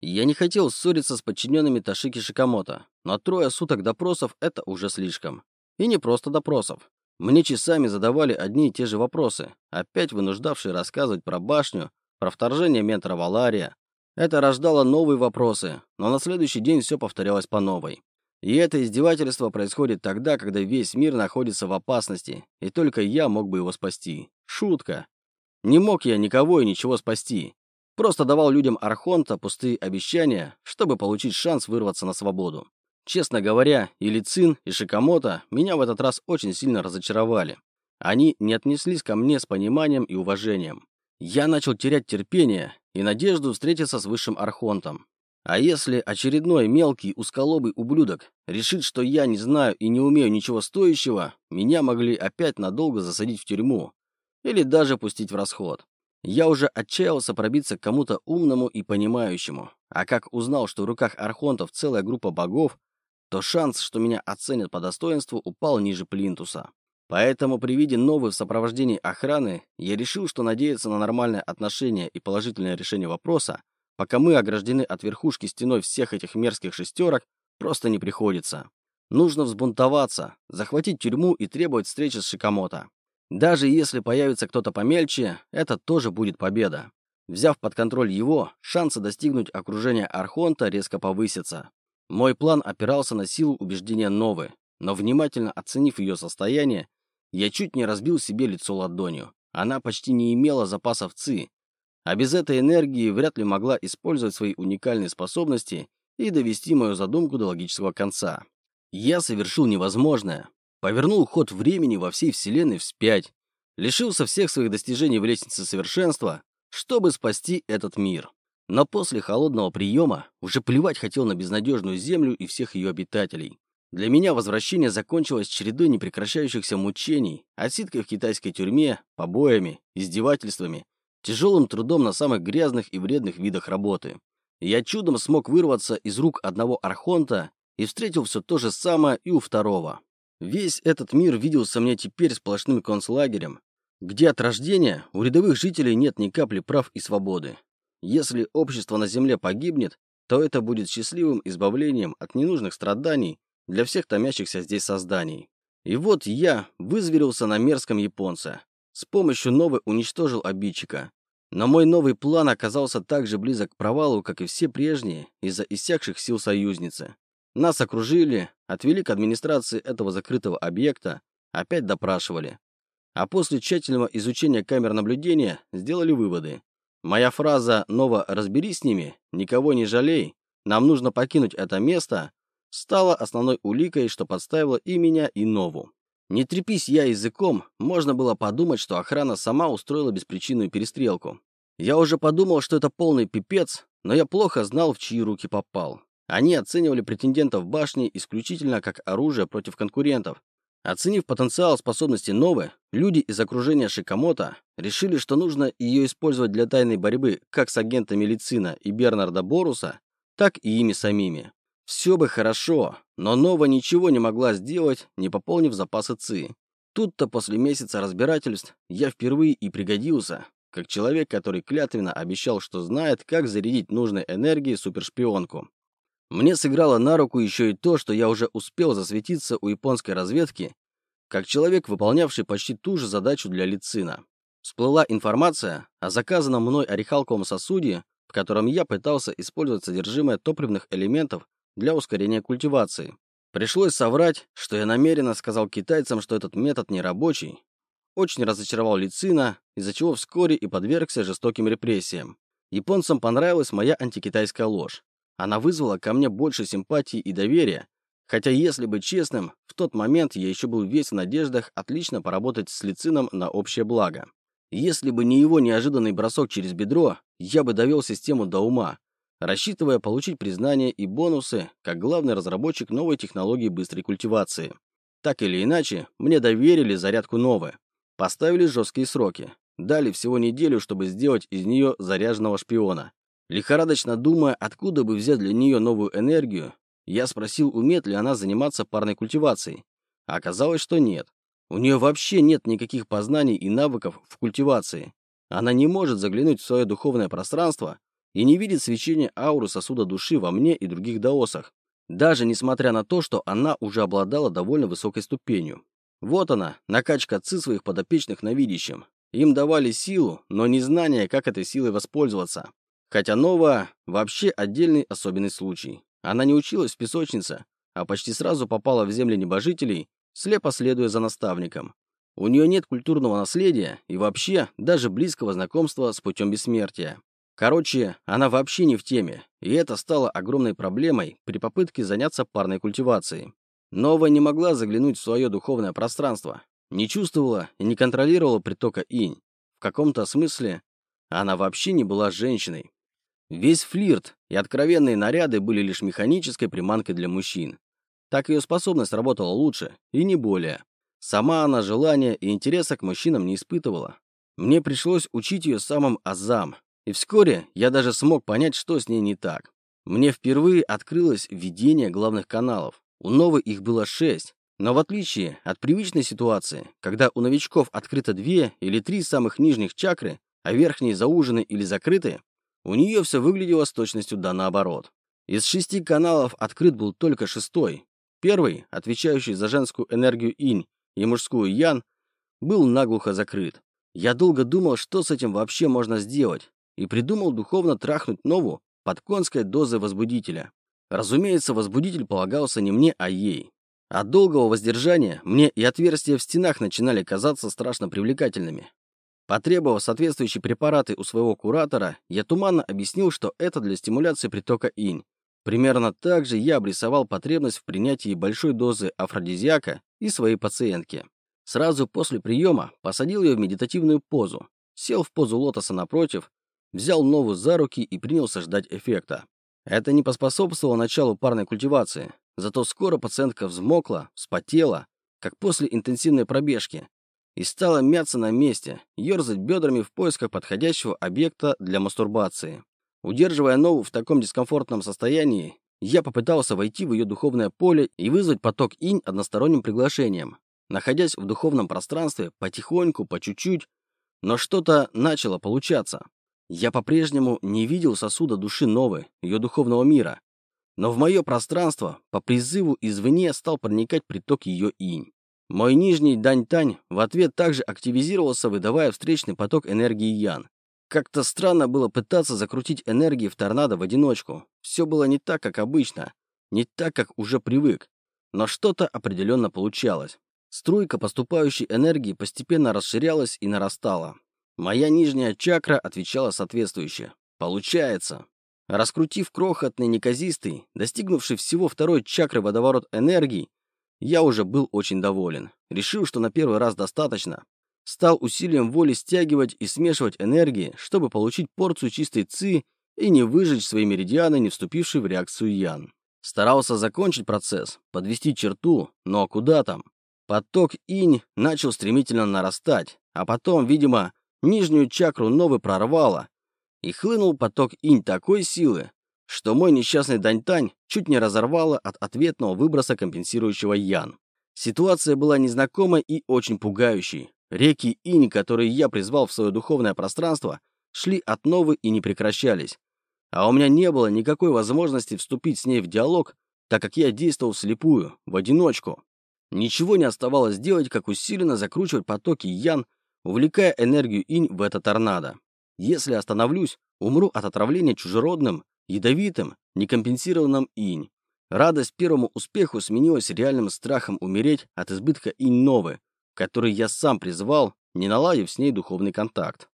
Я не хотел ссориться с подчиненными Ташики Шикамото, но трое суток допросов – это уже слишком. И не просто допросов. Мне часами задавали одни и те же вопросы, опять вынуждавшие рассказывать про башню, про вторжение ментора Валария. Это рождало новые вопросы, но на следующий день все повторялось по новой. И это издевательство происходит тогда, когда весь мир находится в опасности, и только я мог бы его спасти. Шутка. Не мог я никого и ничего спасти. Просто давал людям Архонта пустые обещания, чтобы получить шанс вырваться на свободу. Честно говоря, и Лицин, и Шикамото меня в этот раз очень сильно разочаровали. Они не отнеслись ко мне с пониманием и уважением. Я начал терять терпение и надежду встретиться с высшим Архонтом. А если очередной мелкий усколобый ублюдок решит, что я не знаю и не умею ничего стоящего, меня могли опять надолго засадить в тюрьму или даже пустить в расход. Я уже отчаялся пробиться к кому-то умному и понимающему, а как узнал, что в руках архонтов целая группа богов, то шанс, что меня оценят по достоинству, упал ниже плинтуса. Поэтому при виде новой в сопровождении охраны я решил, что надеяться на нормальное отношение и положительное решение вопроса, пока мы ограждены от верхушки стеной всех этих мерзких шестерок, просто не приходится. Нужно взбунтоваться, захватить тюрьму и требовать встречи с Шикамото. Даже если появится кто-то помельче, это тоже будет победа. Взяв под контроль его, шансы достигнуть окружения Архонта резко повысятся. Мой план опирался на силу убеждения Новы, но внимательно оценив ее состояние, я чуть не разбил себе лицо ладонью. Она почти не имела запасов ЦИ, а без этой энергии вряд ли могла использовать свои уникальные способности и довести мою задумку до логического конца. Я совершил невозможное, повернул ход времени во всей Вселенной вспять, лишился всех своих достижений в лестнице совершенства, чтобы спасти этот мир. Но после холодного приема уже плевать хотел на безнадежную Землю и всех ее обитателей. Для меня возвращение закончилось чередой непрекращающихся мучений, отсидкой в китайской тюрьме, побоями, издевательствами, тяжелым трудом на самых грязных и вредных видах работы. Я чудом смог вырваться из рук одного архонта и встретил все то же самое и у второго. Весь этот мир виделся мне теперь сплошным концлагерем, где от рождения у рядовых жителей нет ни капли прав и свободы. Если общество на Земле погибнет, то это будет счастливым избавлением от ненужных страданий для всех томящихся здесь созданий. И вот я вызверился на мерзком японце. С помощью новой уничтожил обидчика. Но мой новый план оказался так же близок к провалу, как и все прежние, из-за иссякших сил союзницы. Нас окружили, отвели к администрации этого закрытого объекта, опять допрашивали. А после тщательного изучения камер наблюдения сделали выводы. Моя фраза «Нова, разберись с ними, никого не жалей, нам нужно покинуть это место» стала основной уликой, что подставила и меня, и Нову. Не трепись я языком, можно было подумать, что охрана сама устроила беспричинную перестрелку. Я уже подумал, что это полный пипец, но я плохо знал, в чьи руки попал. Они оценивали претендентов башни исключительно как оружие против конкурентов. Оценив потенциал способности Новы, люди из окружения Шикамото решили, что нужно ее использовать для тайной борьбы как с агентами Лицина и Бернарда Боруса, так и ими самими. Все бы хорошо, но Нова ничего не могла сделать, не пополнив запасы ЦИ. Тут-то после месяца разбирательств я впервые и пригодился, как человек, который клятвенно обещал, что знает, как зарядить нужной энергией супершпионку. Мне сыграло на руку еще и то, что я уже успел засветиться у японской разведки, как человек, выполнявший почти ту же задачу для Лицина. Всплыла информация о заказанном мной орехалковом сосуде, в котором я пытался использовать содержимое топливных элементов для ускорения культивации. Пришлось соврать, что я намеренно сказал китайцам, что этот метод не рабочий. Очень разочаровал Лицина, из-за чего вскоре и подвергся жестоким репрессиям. Японцам понравилась моя антикитайская ложь. Она вызвала ко мне больше симпатии и доверия, хотя, если быть честным, в тот момент я еще был весь в надеждах отлично поработать с Лицином на общее благо. Если бы не его неожиданный бросок через бедро, я бы довел систему до ума, рассчитывая получить признание и бонусы как главный разработчик новой технологии быстрой культивации. Так или иначе, мне доверили зарядку новой. Поставили жесткие сроки. Дали всего неделю, чтобы сделать из нее заряженного шпиона. Лихорадочно думая, откуда бы взять для нее новую энергию, я спросил, умеет ли она заниматься парной культивацией. А оказалось, что нет. У нее вообще нет никаких познаний и навыков в культивации. Она не может заглянуть в свое духовное пространство и не видит свечения ауры сосуда души во мне и других даосах, даже несмотря на то, что она уже обладала довольно высокой ступенью. Вот она, накачка ци своих подопечных на видящем. Им давали силу, но не знание, как этой силой воспользоваться. Хотя Нова вообще отдельный особенный случай. Она не училась в песочнице, а почти сразу попала в земли небожителей, слепо следуя за наставником. У нее нет культурного наследия и вообще даже близкого знакомства с путем бессмертия. Короче, она вообще не в теме, и это стало огромной проблемой при попытке заняться парной культивацией. Нова не могла заглянуть в свое духовное пространство, не чувствовала и не контролировала притока инь. В каком-то смысле она вообще не была женщиной. Весь флирт и откровенные наряды были лишь механической приманкой для мужчин. Так ее способность работала лучше, и не более. Сама она желания и интереса к мужчинам не испытывала. Мне пришлось учить ее самым азам, и вскоре я даже смог понять, что с ней не так. Мне впервые открылось видение главных каналов. У Новой их было шесть, но в отличие от привычной ситуации, когда у новичков открыто две или три самых нижних чакры, а верхние заужены или закрыты, у нее все выглядело с точностью да наоборот. Из шести каналов открыт был только шестой. Первый, отвечающий за женскую энергию инь и мужскую ян, был наглухо закрыт. Я долго думал, что с этим вообще можно сделать, и придумал духовно трахнуть Нову под конской дозой возбудителя. Разумеется, возбудитель полагался не мне, а ей. От долгого воздержания мне и отверстия в стенах начинали казаться страшно привлекательными. Потребовав соответствующие препараты у своего куратора, я туманно объяснил, что это для стимуляции притока инь. Примерно так же я обрисовал потребность в принятии большой дозы афродизиака и своей пациентке. Сразу после приема посадил ее в медитативную позу, сел в позу лотоса напротив взял Нову за руки и принялся ждать эффекта. Это не поспособствовало началу парной культивации, зато скоро пациентка взмокла, вспотела, как после интенсивной пробежки, и стала мяться на месте, ерзать бедрами в поисках подходящего объекта для мастурбации. Удерживая Нову в таком дискомфортном состоянии, я попытался войти в ее духовное поле и вызвать поток инь односторонним приглашением. Находясь в духовном пространстве, потихоньку, по чуть-чуть, но что-то начало получаться. Я по-прежнему не видел сосуда души новой, ее духовного мира. Но в мое пространство по призыву извне стал проникать приток ее инь. Мой нижний дань-тань в ответ также активизировался, выдавая встречный поток энергии Ян. Как-то странно было пытаться закрутить энергии в торнадо в одиночку. Все было не так, как обычно, не так, как уже привык. Но что-то определенно получалось. Струйка поступающей энергии постепенно расширялась и нарастала. Моя нижняя чакра отвечала соответствующе. Получается. Раскрутив крохотный неказистый, достигнувший всего второй чакры водоворот энергии, я уже был очень доволен. Решил, что на первый раз достаточно. Стал усилием воли стягивать и смешивать энергии, чтобы получить порцию чистой ци и не выжечь свои меридианы, не вступившие в реакцию ян. Старался закончить процесс, подвести черту, но куда там? Поток инь начал стремительно нарастать, а потом, видимо, Нижнюю чакру новый прорвало, и хлынул поток инь такой силы, что мой несчастный Даньтань чуть не разорвало от ответного выброса компенсирующего ян. Ситуация была незнакомой и очень пугающей. Реки инь, которые я призвал в свое духовное пространство, шли от новой и не прекращались. А у меня не было никакой возможности вступить с ней в диалог, так как я действовал вслепую, в одиночку. Ничего не оставалось делать, как усиленно закручивать потоки ян увлекая энергию инь в это торнадо. Если остановлюсь, умру от отравления чужеродным, ядовитым, некомпенсированным инь. Радость первому успеху сменилась реальным страхом умереть от избытка инь новы, который я сам призвал, не наладив с ней духовный контакт.